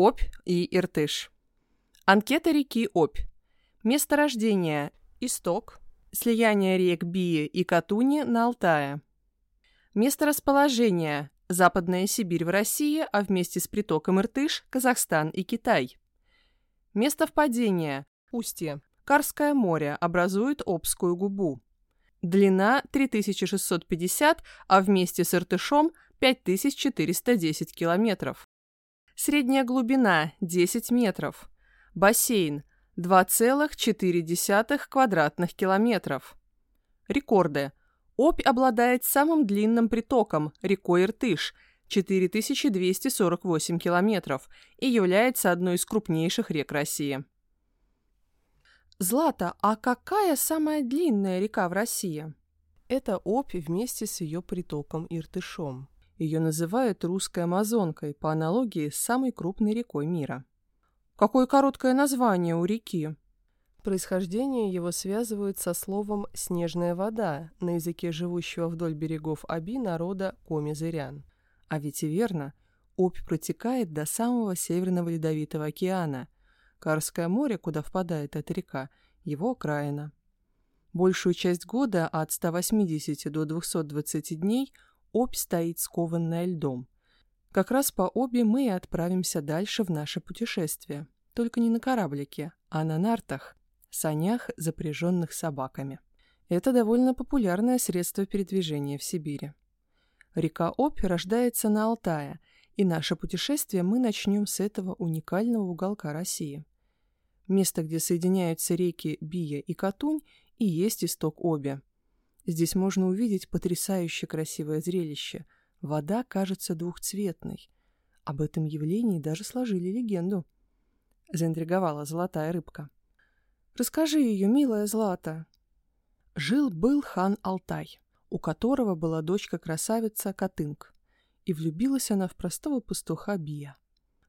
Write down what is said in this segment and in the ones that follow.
Обь и Иртыш. Анкета реки Обь. Месторождение – исток. Слияние рек Бии и Катуни на Алтае. Месторасположение – Западная Сибирь в России, а вместе с притоком Иртыш – Казахстан и Китай. Место впадения – устье. Карское море образует Обскую губу. Длина 3650, а вместе с Иртышом 5410 километров. Средняя глубина 10 метров. Бассейн 2,4 квадратных километров. Рекорды. Обь обладает самым длинным притоком, рекой Иртыш, 4248 километров, и является одной из крупнейших рек России. Злата, а какая самая длинная река в России? Это Обь вместе с ее притоком Иртышом. Ее называют русской Амазонкой по аналогии с самой крупной рекой мира. Какое короткое название у реки? Происхождение его связывают со словом «снежная вода» на языке живущего вдоль берегов Аби народа Коми-Зырян. А ведь и верно, Обь протекает до самого Северного Ледовитого океана. Карское море, куда впадает эта река, его окраина. Большую часть года от 180 до 220 дней – Обь стоит скованная льдом. Как раз по обе мы и отправимся дальше в наше путешествие. Только не на кораблике, а на нартах, санях, запряженных собаками. Это довольно популярное средство передвижения в Сибири. Река Обь рождается на Алтае, и наше путешествие мы начнем с этого уникального уголка России. Место, где соединяются реки Бия и Катунь, и есть исток Оби. Здесь можно увидеть потрясающе красивое зрелище. Вода кажется двухцветной. Об этом явлении даже сложили легенду. Заинтриговала золотая рыбка. «Расскажи ее, милая Злата». Жил-был хан Алтай, у которого была дочка-красавица Катынг, и влюбилась она в простого пастуха Бия.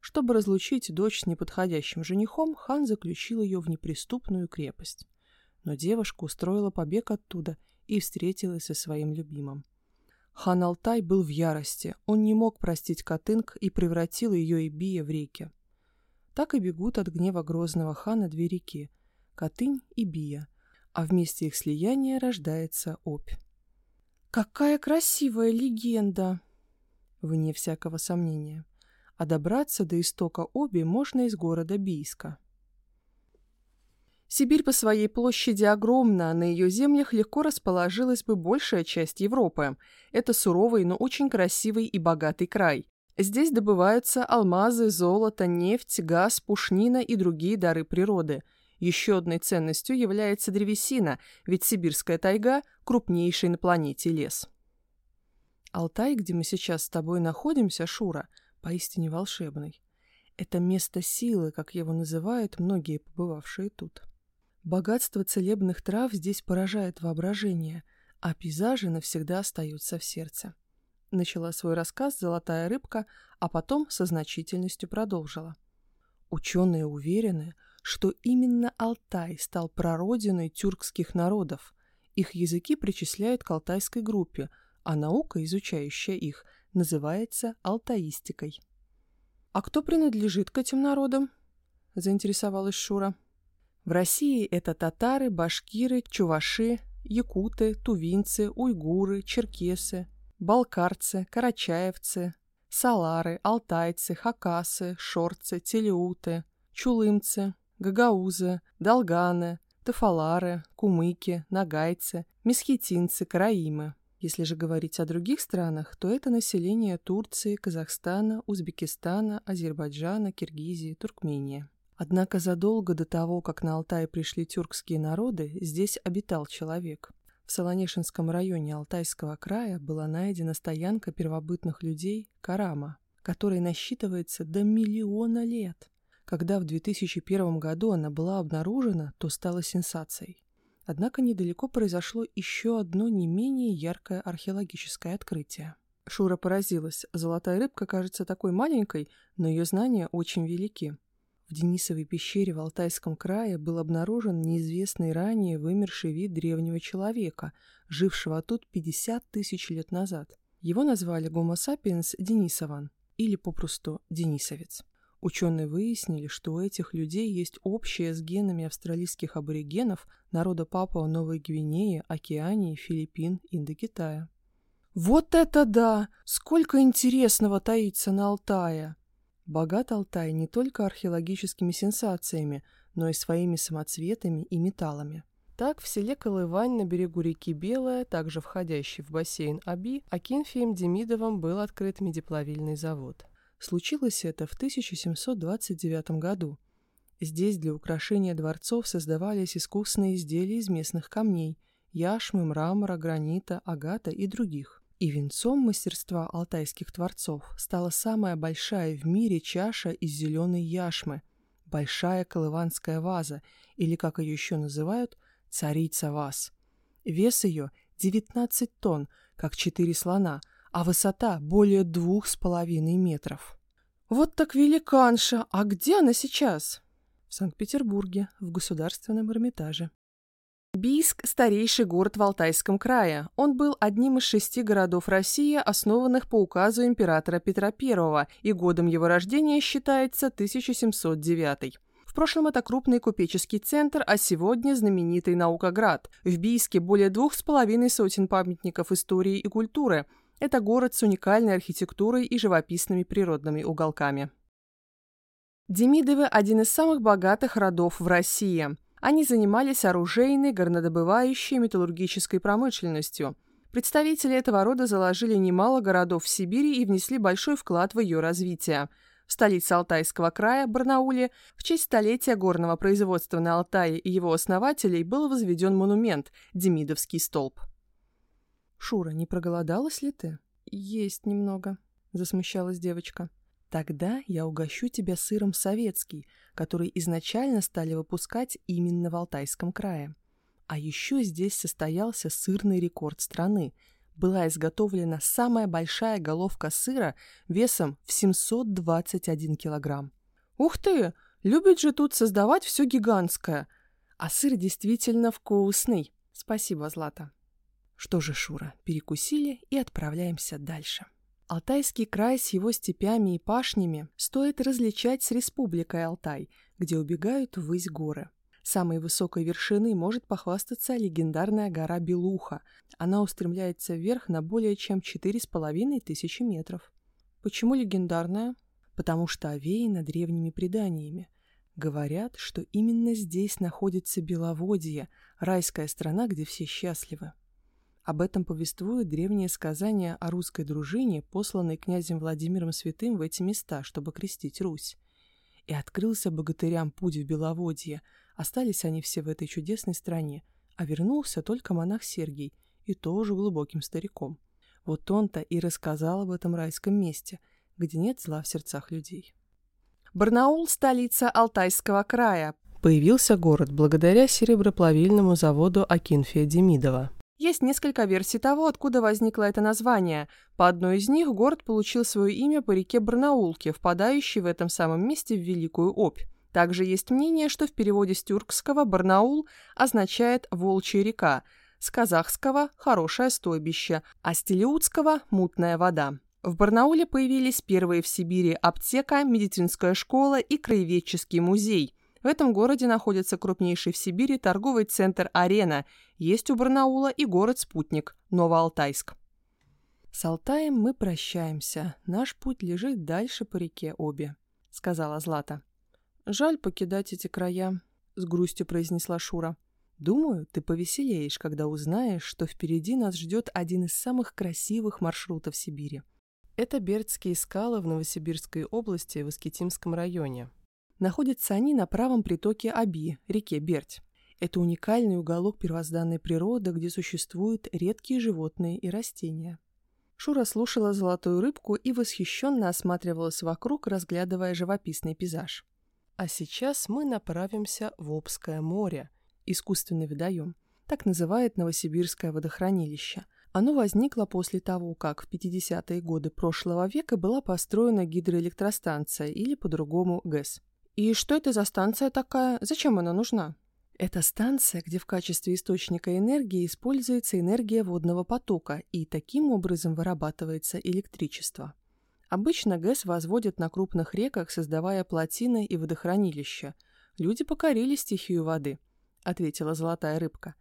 Чтобы разлучить дочь с неподходящим женихом, хан заключил ее в неприступную крепость. Но девушка устроила побег оттуда и встретилась со своим любимым. Хан Алтай был в ярости, он не мог простить Катынг и превратил ее и Бия в реки. Так и бегут от гнева грозного хана две реки – Катынь и Бия, а вместе их слияния рождается Обь. «Какая красивая легенда!» Вне всякого сомнения. А добраться до истока Оби можно из города Бийска. Сибирь по своей площади огромна, а на ее землях легко расположилась бы большая часть Европы. Это суровый, но очень красивый и богатый край. Здесь добываются алмазы, золото, нефть, газ, пушнина и другие дары природы. Еще одной ценностью является древесина, ведь сибирская тайга – крупнейший на планете лес. Алтай, где мы сейчас с тобой находимся, Шура, поистине волшебный. Это место силы, как его называют многие побывавшие тут. Богатство целебных трав здесь поражает воображение, а пейзажи навсегда остаются в сердце. Начала свой рассказ «Золотая рыбка», а потом со значительностью продолжила. Ученые уверены, что именно Алтай стал прародиной тюркских народов. Их языки причисляют к алтайской группе, а наука, изучающая их, называется алтаистикой. «А кто принадлежит к этим народам?» – заинтересовалась Шура. В России это татары, башкиры, чуваши, якуты, тувинцы, уйгуры, черкесы, балкарцы, карачаевцы, салары, алтайцы, хакасы, шорцы, телеуты, чулымцы, гагаузы, долганы, тафалары, кумыки, нагайцы, месхетинцы, караимы. Если же говорить о других странах, то это население Турции, Казахстана, Узбекистана, Азербайджана, Киргизии, Туркмении. Однако задолго до того, как на Алтай пришли тюркские народы, здесь обитал человек. В Солонешинском районе Алтайского края была найдена стоянка первобытных людей Карама, которая насчитывается до миллиона лет. Когда в 2001 году она была обнаружена, то стала сенсацией. Однако недалеко произошло еще одно не менее яркое археологическое открытие. Шура поразилась. Золотая рыбка кажется такой маленькой, но ее знания очень велики. В Денисовой пещере в Алтайском крае был обнаружен неизвестный ранее вымерший вид древнего человека, жившего тут 50 тысяч лет назад. Его назвали Homo sapiens denisovан, или попросту денисовец. Ученые выяснили, что у этих людей есть общее с генами австралийских аборигенов народа Папуа Новой Гвинеи, Океании, Филиппин, Индокитая. Вот это да! Сколько интересного таится на Алтае! Богат Алтай не только археологическими сенсациями, но и своими самоцветами и металлами. Так, в селе Колывань на берегу реки Белая, также входящий в бассейн Аби, Акинфием Демидовым был открыт медиплавильный завод. Случилось это в 1729 году. Здесь для украшения дворцов создавались искусные изделия из местных камней – яшмы, мрамора, гранита, агата и других. И венцом мастерства алтайских творцов стала самая большая в мире чаша из зеленой яшмы – большая колыванская ваза, или, как ее еще называют, царица ваз. Вес ее – 19 тонн, как четыре слона – а высота более двух с половиной метров. Вот так великанша! А где она сейчас? В Санкт-Петербурге, в Государственном Эрмитаже. Бийск – старейший город в Алтайском крае. Он был одним из шести городов России, основанных по указу императора Петра I, и годом его рождения считается 1709. В прошлом это крупный купеческий центр, а сегодня знаменитый Наукоград. В Бийске более двух с половиной сотен памятников истории и культуры – это город с уникальной архитектурой и живописными природными уголками. Демидовы – один из самых богатых родов в России. Они занимались оружейной, горнодобывающей и металлургической промышленностью. Представители этого рода заложили немало городов в Сибири и внесли большой вклад в ее развитие. В столице Алтайского края, Барнауле, в честь столетия горного производства на Алтае и его основателей был возведен монумент – Демидовский столб. «Шура, не проголодалась ли ты?» «Есть немного», — засмущалась девочка. «Тогда я угощу тебя сыром советский, который изначально стали выпускать именно в Алтайском крае. А еще здесь состоялся сырный рекорд страны. Была изготовлена самая большая головка сыра весом в 721 килограмм. «Ух ты! Любят же тут создавать все гигантское! А сыр действительно вкусный! Спасибо, Злата!» Что же, Шура, перекусили и отправляемся дальше. Алтайский край с его степями и пашнями стоит различать с республикой Алтай, где убегают ввысь горы. Самой высокой вершины может похвастаться легендарная гора Белуха. Она устремляется вверх на более чем 4,5 тысячи метров. Почему легендарная? Потому что овеяна древними преданиями. Говорят, что именно здесь находится Беловодье, райская страна, где все счастливы. Об этом повествует древнее сказание о русской дружине, посланной князем Владимиром Святым в эти места, чтобы крестить Русь. И открылся богатырям путь в Беловодье. Остались они все в этой чудесной стране, а вернулся только монах Сергий, и тоже глубоким стариком. Вот он-то и рассказал об этом райском месте, где нет зла в сердцах людей. Барнаул – столица Алтайского края. Появился город благодаря сереброплавильному заводу Акинфия Демидова. Есть несколько версий того, откуда возникло это название. По одной из них город получил свое имя по реке Барнаулке, впадающей в этом самом месте в Великую Обь. Также есть мнение, что в переводе с тюркского «Барнаул» означает «волчья река», с казахского «хорошее стойбище», а с телеутского «мутная вода». В Барнауле появились первые в Сибири аптека, медицинская школа и краеведческий музей – в этом городе находится крупнейший в Сибири торговый центр «Арена». Есть у Барнаула и город-спутник – Новоалтайск. «С Алтаем мы прощаемся. Наш путь лежит дальше по реке Обе», — сказала Злата. «Жаль покидать эти края», — с грустью произнесла Шура. «Думаю, ты повеселеешь, когда узнаешь, что впереди нас ждет один из самых красивых маршрутов Сибири. Это Бердские скалы в Новосибирской области в Искитимском районе. Находятся они на правом притоке Аби, реке Берть. Это уникальный уголок первозданной природы, где существуют редкие животные и растения. Шура слушала золотую рыбку и восхищенно осматривалась вокруг, разглядывая живописный пейзаж. А сейчас мы направимся в Обское море, искусственный водоем. Так называет Новосибирское водохранилище. Оно возникло после того, как в 50-е годы прошлого века была построена гидроэлектростанция или по-другому ГЭС. И что это за станция такая? Зачем она нужна? Это станция, где в качестве источника энергии используется энергия водного потока, и таким образом вырабатывается электричество. Обычно ГЭС возводят на крупных реках, создавая плотины и водохранилища. Люди покорили стихию воды, ответила золотая рыбка.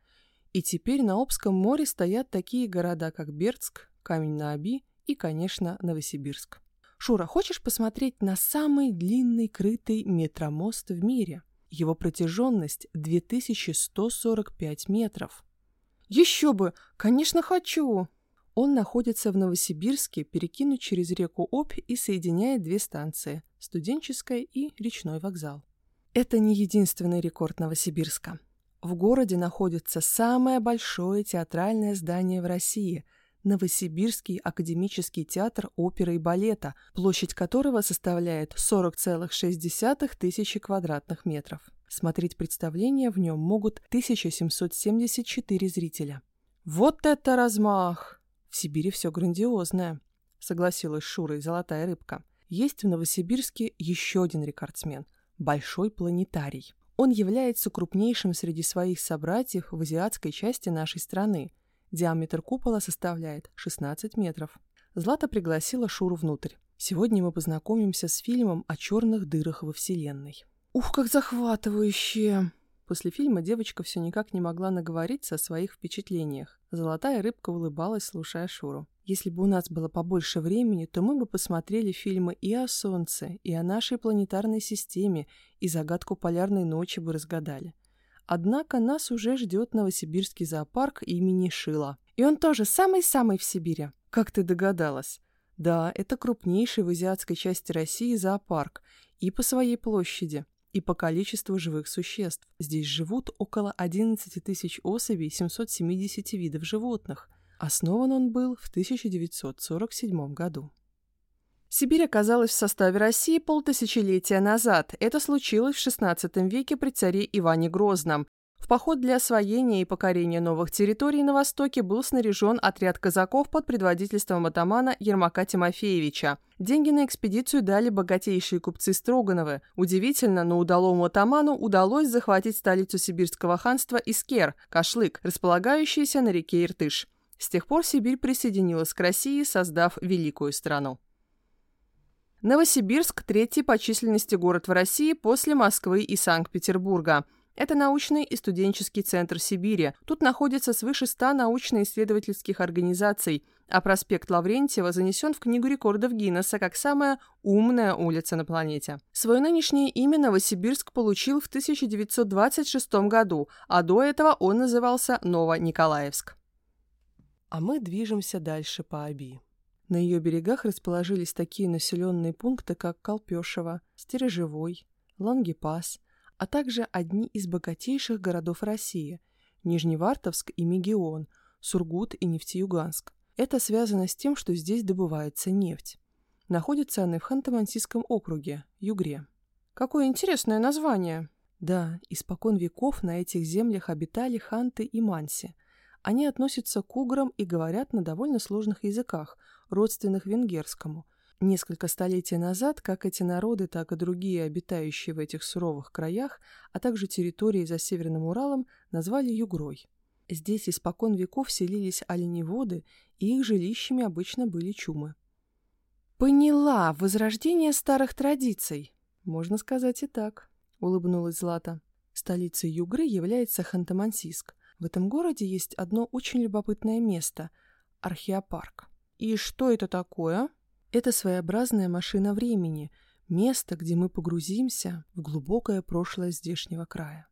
И теперь на Обском море стоят такие города, как Бердск, Камень-на-Оби и, конечно, Новосибирск. Шура, хочешь посмотреть на самый длинный крытый метромост в мире? Его протяженность 2145 метров. Еще бы! Конечно, хочу! Он находится в Новосибирске, перекинут через реку Обь и соединяет две станции – студенческая и речной вокзал. Это не единственный рекорд Новосибирска. В городе находится самое большое театральное здание в России – Новосибирский академический театр оперы и балета, площадь которого составляет 40,6 тысячи квадратных метров. Смотреть представления в нем могут 1774 зрителя. Вот это размах! В Сибири все грандиозное, согласилась Шура и Золотая Рыбка. Есть в Новосибирске еще один рекордсмен – Большой планетарий. Он является крупнейшим среди своих собратьев в азиатской части нашей страны. Диаметр купола составляет 16 метров. Злата пригласила Шуру внутрь. Сегодня мы познакомимся с фильмом о черных дырах во Вселенной. Ух, как захватывающе! После фильма девочка все никак не могла наговориться о своих впечатлениях. Золотая рыбка улыбалась, слушая Шуру. Если бы у нас было побольше времени, то мы бы посмотрели фильмы и о Солнце, и о нашей планетарной системе, и загадку полярной ночи бы разгадали. Однако нас уже ждет Новосибирский зоопарк имени Шила. И он тоже самый-самый в Сибири. Как ты догадалась? Да, это крупнейший в азиатской части России зоопарк и по своей площади, и по количеству живых существ. Здесь живут около 11 тысяч особей 770 видов животных. Основан он был в 1947 году. Сибирь оказалась в составе России полтысячелетия назад. Это случилось в XVI веке при царе Иване Грозном. В поход для освоения и покорения новых территорий на Востоке был снаряжен отряд казаков под предводительством атамана Ермака Тимофеевича. Деньги на экспедицию дали богатейшие купцы Строгановы. Удивительно, но удалому атаману удалось захватить столицу сибирского ханства Искер, Кашлык, располагающийся на реке Иртыш. С тех пор Сибирь присоединилась к России, создав великую страну. Новосибирск – третий по численности город в России после Москвы и Санкт-Петербурга. Это научный и студенческий центр Сибири. Тут находится свыше 100 научно-исследовательских организаций, а проспект Лаврентьева занесен в Книгу рекордов Гиннесса как самая умная улица на планете. Свое нынешнее имя Новосибирск получил в 1926 году, а до этого он назывался Новониколаевск. А мы движемся дальше по Аби. На ее берегах расположились такие населенные пункты, как Колпешево, Стережевой, Лангепас, а также одни из богатейших городов России – Нижневартовск и Мегион, Сургут и Нефтеюганск. Это связано с тем, что здесь добывается нефть. Находятся они в Ханты-Мансийском округе, Югре. Какое интересное название! Да, испокон веков на этих землях обитали ханты и манси. Они относятся к уграм и говорят на довольно сложных языках – родственных венгерскому. Несколько столетий назад как эти народы, так и другие, обитающие в этих суровых краях, а также территории за Северным Уралом, назвали Югрой. Здесь испокон веков селились оленеводы, и их жилищами обычно были чумы. «Поняла! Возрождение старых традиций!» «Можно сказать и так», — улыбнулась Злата. Столицей Югры является Ханты-Мансийск. В этом городе есть одно очень любопытное место – археопарк. И что это такое? Это своеобразная машина времени, место, где мы погрузимся в глубокое прошлое здешнего края.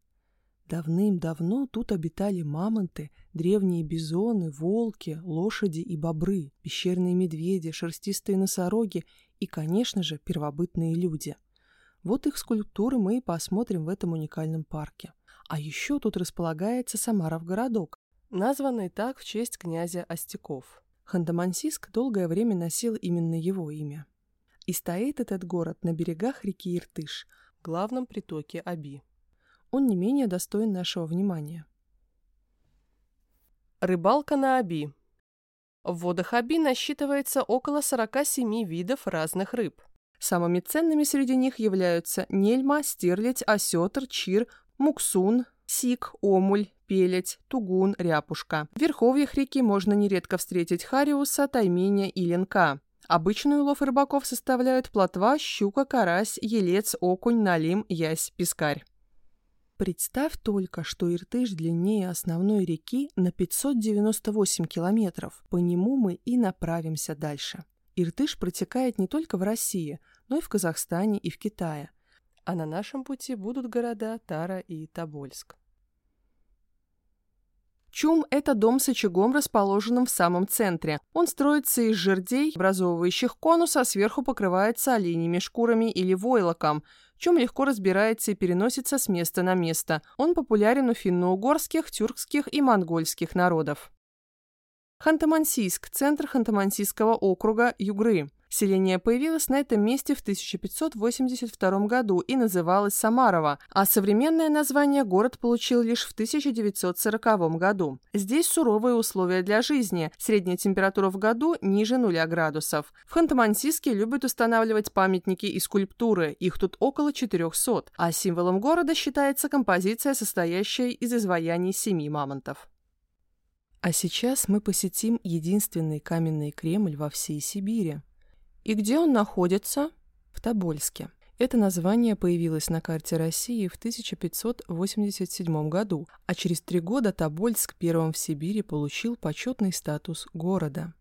Давным-давно тут обитали мамонты, древние бизоны, волки, лошади и бобры, пещерные медведи, шерстистые носороги и, конечно же, первобытные люди. Вот их скульптуры мы и посмотрим в этом уникальном парке. А еще тут располагается Самаров городок, названный так в честь князя Остяков. Ханты-Мансийск долгое время носил именно его имя. И стоит этот город на берегах реки Иртыш, главном притоке Аби. Он не менее достоин нашего внимания. Рыбалка на Аби. В водах Аби насчитывается около 47 видов разных рыб. Самыми ценными среди них являются нельма, стерлядь, осетр, чир, муксун, сик, омуль, пеледь, тугун, ряпушка. В верховьях реки можно нередко встретить хариуса, тайменя и ленка. Обычный улов рыбаков составляют плотва, щука, карась, елец, окунь, налим, ясь, пескарь. Представь только, что Иртыш длиннее основной реки на 598 километров. По нему мы и направимся дальше. Иртыш протекает не только в России, но и в Казахстане и в Китае. А на нашем пути будут города Тара и Тобольск. Чум – это дом с очагом, расположенным в самом центре. Он строится из жердей, образовывающих конус, а сверху покрывается оленями шкурами или войлоком. Чум легко разбирается и переносится с места на место. Он популярен у финно-угорских, тюркских и монгольских народов. Ханты-Мансийск – центр Ханты-Мансийского округа Югры. Селение появилось на этом месте в 1582 году и называлось Самарова, а современное название город получил лишь в 1940 году. Здесь суровые условия для жизни, средняя температура в году ниже нуля градусов. В Ханты-Мансийске любят устанавливать памятники и скульптуры, их тут около 400, а символом города считается композиция, состоящая из изваяний семи мамонтов. А сейчас мы посетим единственный каменный Кремль во всей Сибири. И где он находится? В Тобольске. Это название появилось на карте России в 1587 году, а через три года Тобольск первым в Сибири получил почетный статус города.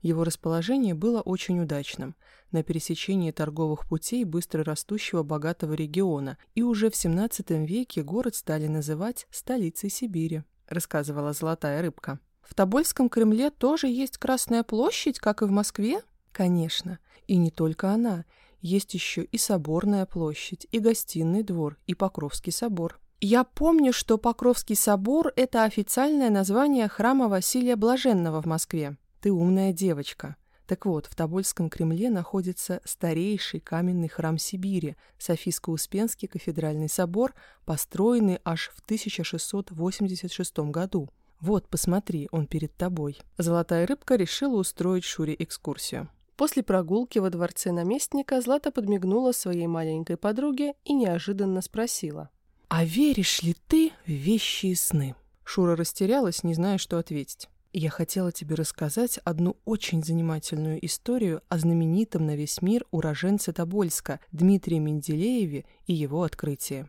Его расположение было очень удачным, на пересечении торговых путей быстро растущего богатого региона, и уже в XVII веке город стали называть столицей Сибири, рассказывала Золотая рыбка. В Тобольском Кремле тоже есть Красная площадь, как и в Москве? Конечно. И не только она. Есть еще и Соборная площадь, и Гостиный двор, и Покровский собор. Я помню, что Покровский собор – это официальное название храма Василия Блаженного в Москве. Ты умная девочка. Так вот, в Тобольском Кремле находится старейший каменный храм Сибири, Софийско-Успенский кафедральный собор, построенный аж в 1686 году. Вот, посмотри, он перед тобой. Золотая рыбка решила устроить Шуре экскурсию. После прогулки во дворце наместника Злата подмигнула своей маленькой подруге и неожиданно спросила. «А веришь ли ты в вещи и сны?» Шура растерялась, не зная, что ответить. «Я хотела тебе рассказать одну очень занимательную историю о знаменитом на весь мир уроженце Тобольска Дмитрии Менделееве и его открытии.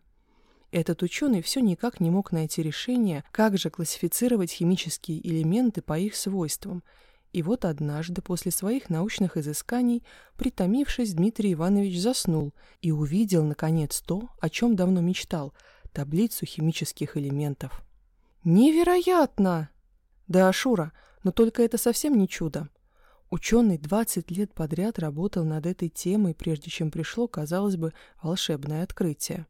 Этот ученый все никак не мог найти решение, как же классифицировать химические элементы по их свойствам – и вот однажды после своих научных изысканий, притомившись, Дмитрий Иванович заснул и увидел, наконец, то, о чем давно мечтал – таблицу химических элементов. «Невероятно!» «Да, Шура, но только это совсем не чудо. Ученый 20 лет подряд работал над этой темой, прежде чем пришло, казалось бы, волшебное открытие.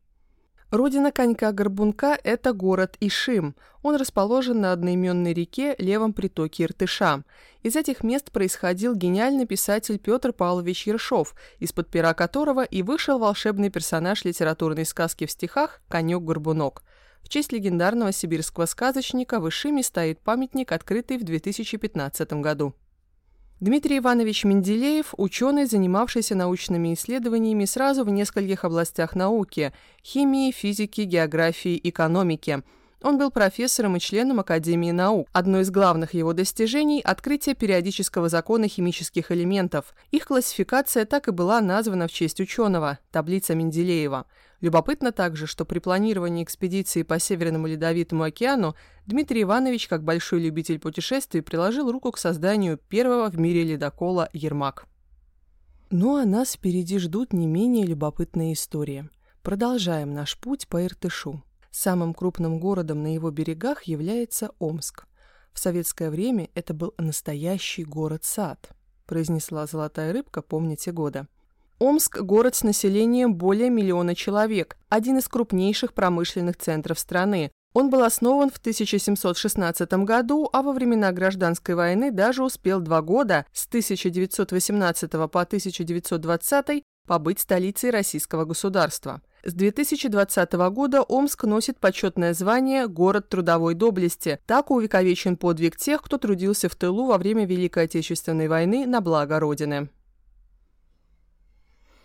Родина конька-горбунка – это город Ишим. Он расположен на одноименной реке, левом притоке Иртыша. Из этих мест происходил гениальный писатель Петр Павлович Ершов, из-под пера которого и вышел волшебный персонаж литературной сказки в стихах «Конек-горбунок». В честь легендарного сибирского сказочника в Ишиме стоит памятник, открытый в 2015 году. Дмитрий Иванович Менделеев – ученый, занимавшийся научными исследованиями сразу в нескольких областях науки – химии, физики, географии, экономики. Он был профессором и членом Академии наук. Одно из главных его достижений – открытие периодического закона химических элементов. Их классификация так и была названа в честь ученого – таблица Менделеева – Любопытно также, что при планировании экспедиции по Северному Ледовитому океану Дмитрий Иванович, как большой любитель путешествий, приложил руку к созданию первого в мире ледокола «Ермак». Ну а нас впереди ждут не менее любопытные истории. Продолжаем наш путь по Иртышу. Самым крупным городом на его берегах является Омск. В советское время это был настоящий город-сад, произнесла золотая рыбка, помните года. Омск – город с населением более миллиона человек, один из крупнейших промышленных центров страны. Он был основан в 1716 году, а во времена Гражданской войны даже успел два года, с 1918 по 1920, побыть столицей российского государства. С 2020 года Омск носит почетное звание «Город трудовой доблести». Так увековечен подвиг тех, кто трудился в тылу во время Великой Отечественной войны на благо Родины.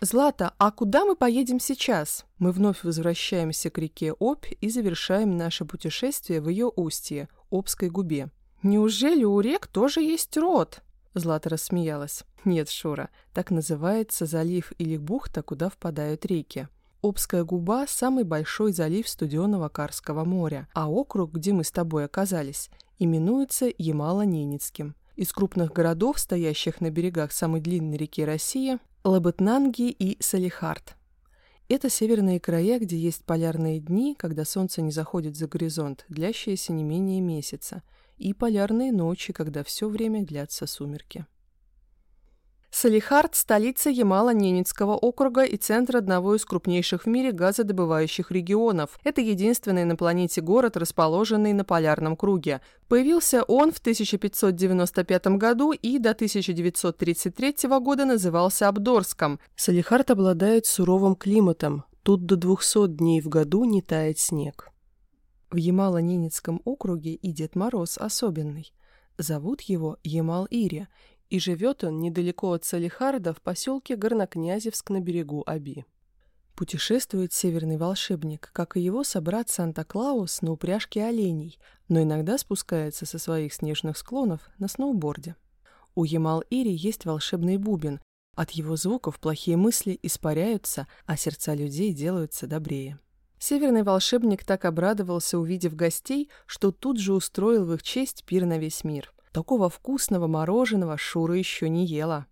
«Злата, а куда мы поедем сейчас?» Мы вновь возвращаемся к реке Обь и завершаем наше путешествие в ее устье, Обской губе. «Неужели у рек тоже есть род?» Злата рассмеялась. «Нет, Шура, так называется залив или бухта, куда впадают реки. Обская губа – самый большой залив студенного Карского моря, а округ, где мы с тобой оказались, именуется Ямало-Ненецким. Из крупных городов, стоящих на берегах самой длинной реки России – Лабытнанги и Салихард. Это северные края, где есть полярные дни, когда солнце не заходит за горизонт, длящиеся не менее месяца, и полярные ночи, когда все время длятся сумерки. Салихард – столица Ямало-Ненецкого округа и центр одного из крупнейших в мире газодобывающих регионов. Это единственный на планете город, расположенный на полярном круге. Появился он в 1595 году и до 1933 года назывался Абдорском. Салихард обладает суровым климатом. Тут до 200 дней в году не тает снег. В Ямало-Ненецком округе и Дед Мороз особенный. Зовут его Ямал-Ири, и живет он недалеко от Салихарда в поселке Горнокнязевск на берегу Аби. Путешествует северный волшебник, как и его собрат Санта-Клаус на упряжке оленей, но иногда спускается со своих снежных склонов на сноуборде. У Ямал-Ири есть волшебный бубен. От его звуков плохие мысли испаряются, а сердца людей делаются добрее. Северный волшебник так обрадовался, увидев гостей, что тут же устроил в их честь пир на весь мир – Такого вкусного мороженого Шура еще не ела.